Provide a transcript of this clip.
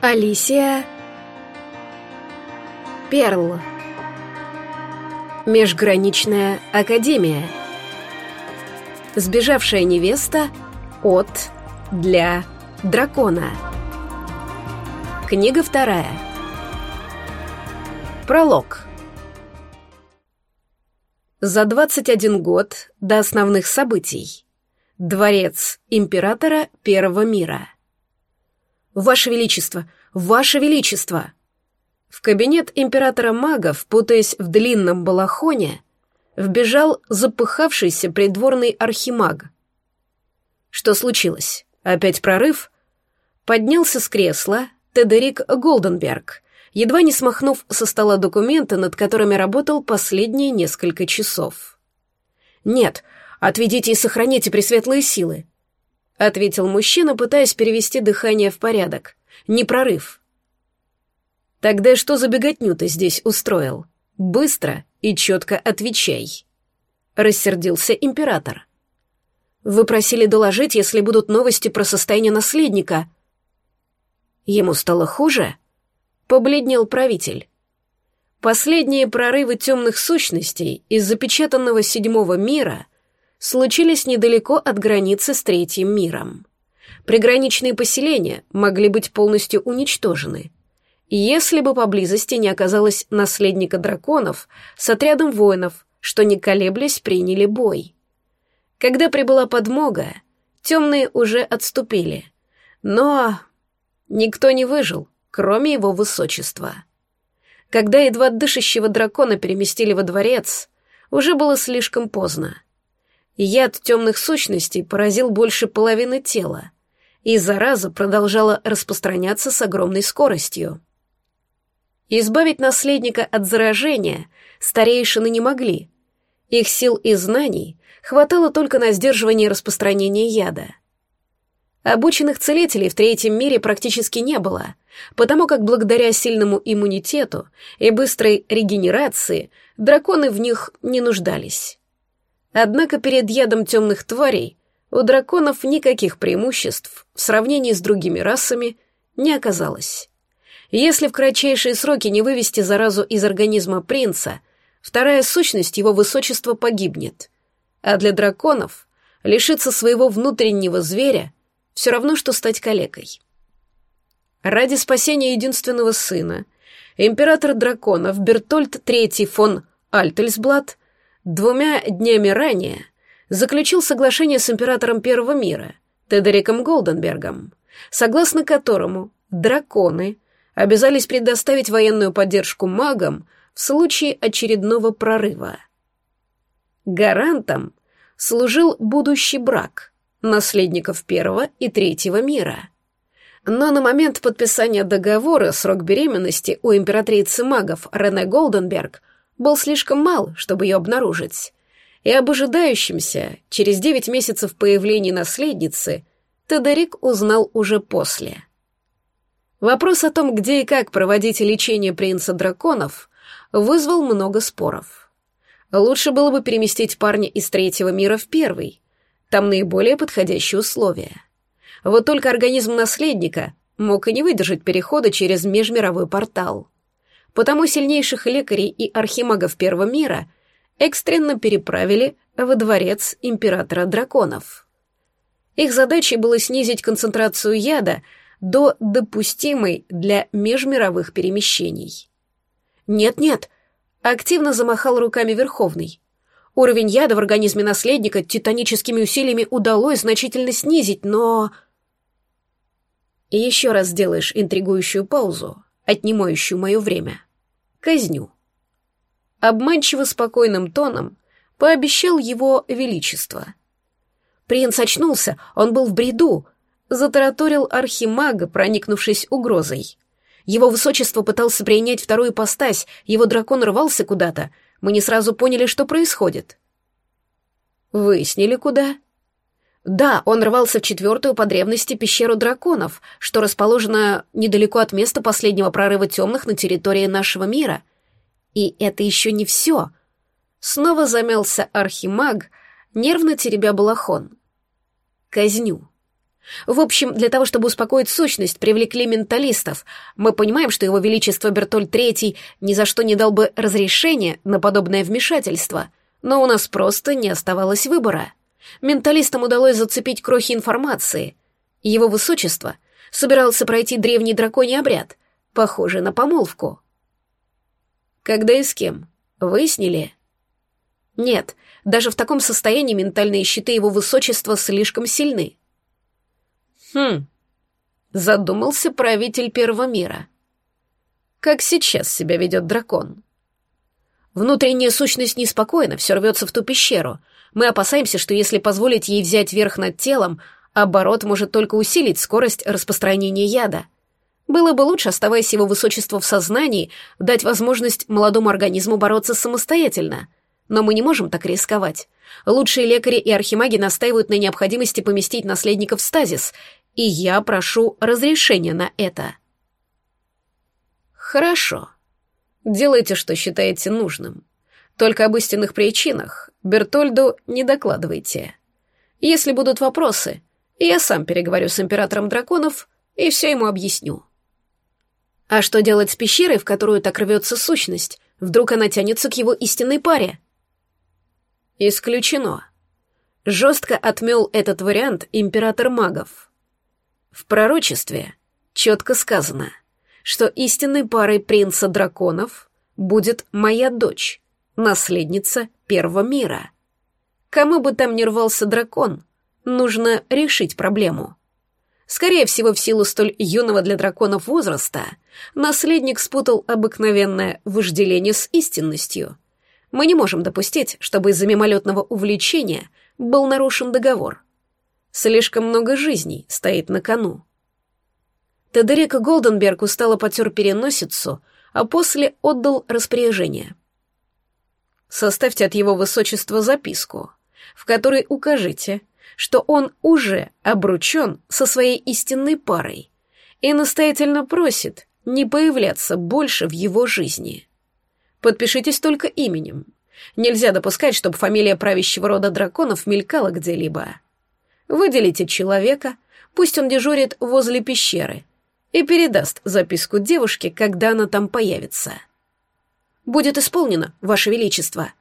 Алисия Перл. Межграничная академия. Сбежавшая невеста от для дракона. Книга вторая. Пролог. За 21 год до основных событий. Дворец императора Первого мира «Ваше Величество! Ваше Величество!» В кабинет императора магов, путаясь в длинном балахоне, вбежал запыхавшийся придворный архимаг. Что случилось? Опять прорыв? Поднялся с кресла Тедерик Голденберг, едва не смахнув со стола документы, над которыми работал последние несколько часов. «Нет, отведите и сохраните пресветлые силы ответил мужчина, пытаясь перевести дыхание в порядок. Не прорыв. Тогда что за беготню ты здесь устроил? Быстро и четко отвечай. Рассердился император. Вы просили доложить, если будут новости про состояние наследника. Ему стало хуже? Побледнел правитель. Последние прорывы темных сущностей из запечатанного седьмого мира — случились недалеко от границы с Третьим миром. Приграничные поселения могли быть полностью уничтожены. Если бы поблизости не оказалось наследника драконов с отрядом воинов, что не колеблясь приняли бой. Когда прибыла подмога, темные уже отступили. Но никто не выжил, кроме его высочества. Когда едва дышащего дракона переместили во дворец, уже было слишком поздно. Яд темных сущностей поразил больше половины тела, и зараза продолжала распространяться с огромной скоростью. Избавить наследника от заражения старейшины не могли. Их сил и знаний хватало только на сдерживание распространения яда. Обученных целителей в третьем мире практически не было, потому как благодаря сильному иммунитету и быстрой регенерации драконы в них не нуждались. Однако перед ядом темных тварей у драконов никаких преимуществ в сравнении с другими расами не оказалось. Если в кратчайшие сроки не вывести заразу из организма принца, вторая сущность его высочества погибнет. А для драконов лишиться своего внутреннего зверя все равно, что стать калекой. Ради спасения единственного сына император драконов Бертольд III фон Альтельсблат двумя днями ранее заключил соглашение с императором Первого мира, Тедериком Голденбергом, согласно которому драконы обязались предоставить военную поддержку магам в случае очередного прорыва. Гарантом служил будущий брак наследников Первого и Третьего мира. Но на момент подписания договора срок беременности у императрицы магов Рене Голденберг был слишком мал, чтобы ее обнаружить, и об ожидающемся через девять месяцев появлении наследницы Тедерик узнал уже после. Вопрос о том, где и как проводить лечение принца драконов, вызвал много споров. Лучше было бы переместить парня из третьего мира в первый, там наиболее подходящие условия. Вот только организм наследника мог и не выдержать перехода через межмировой портал потому сильнейших лекарей и архимагов Первого мира экстренно переправили во дворец императора драконов. Их задачей было снизить концентрацию яда до допустимой для межмировых перемещений. «Нет-нет», — активно замахал руками Верховный. Уровень яда в организме наследника титаническими усилиями удалось значительно снизить, но... Еще раз сделаешь интригующую паузу, отнимающую мое время. Казню. Обманчиво спокойным тоном пообещал его величество. Принц очнулся, он был в бреду, затараторил архимага, проникнувшись угрозой. Его высочество пытался принять вторую постась, его дракон рвался куда-то, мы не сразу поняли, что происходит. Выяснили, куда? Да, он рвался в четвертую по древности пещеру драконов, что расположена недалеко от места последнего прорыва темных на территории нашего мира. И это еще не все. Снова замялся архимаг, нервно теребя балахон. Казню. В общем, для того, чтобы успокоить сущность, привлекли менталистов. Мы понимаем, что его величество Бертоль III ни за что не дал бы разрешения на подобное вмешательство, но у нас просто не оставалось выбора. Менталистам удалось зацепить крохи информации. Его высочество собирался пройти древний драконий обряд, похожий на помолвку. Когда и с кем? Выяснили? Нет, даже в таком состоянии ментальные щиты его высочества слишком сильны. Хм, задумался правитель Первого мира. Как сейчас себя ведет дракон? Внутренняя сущность неспокойна, все рвется в ту пещеру. Мы опасаемся, что если позволить ей взять верх над телом, оборот может только усилить скорость распространения яда. Было бы лучше, оставаясь его высочество в сознании, дать возможность молодому организму бороться самостоятельно. Но мы не можем так рисковать. Лучшие лекари и архимаги настаивают на необходимости поместить наследника в стазис, и я прошу разрешения на это. Хорошо. Делайте, что считаете нужным. Только об истинных причинах Бертольду не докладывайте. Если будут вопросы, я сам переговорю с императором драконов и все ему объясню. А что делать с пещерой, в которую так рвется сущность? Вдруг она тянется к его истинной паре? Исключено. Жестко отмел этот вариант император магов. В пророчестве четко сказано, что истинной парой принца драконов будет моя дочь, наследница первого мира. Кому бы там ни рвался дракон, нужно решить проблему. Скорее всего, в силу столь юного для драконов возраста, наследник спутал обыкновенное вожделение с истинностью — мы не можем допустить, чтобы из-за мимолетного увлечения был нарушен договор. Слишком много жизней стоит на кону. Тедерик Голденберг устало потер переносицу, а после отдал распоряжение. Составьте от его высочества записку, в которой укажите, что он уже обручен со своей истинной парой и настоятельно просит не появляться больше в его жизни. Подпишитесь только именем. Нельзя допускать, чтобы фамилия правящего рода драконов мелькала где-либо. Выделите человека, пусть он дежурит возле пещеры и передаст записку девушке, когда она там появится. «Будет исполнено, Ваше Величество»,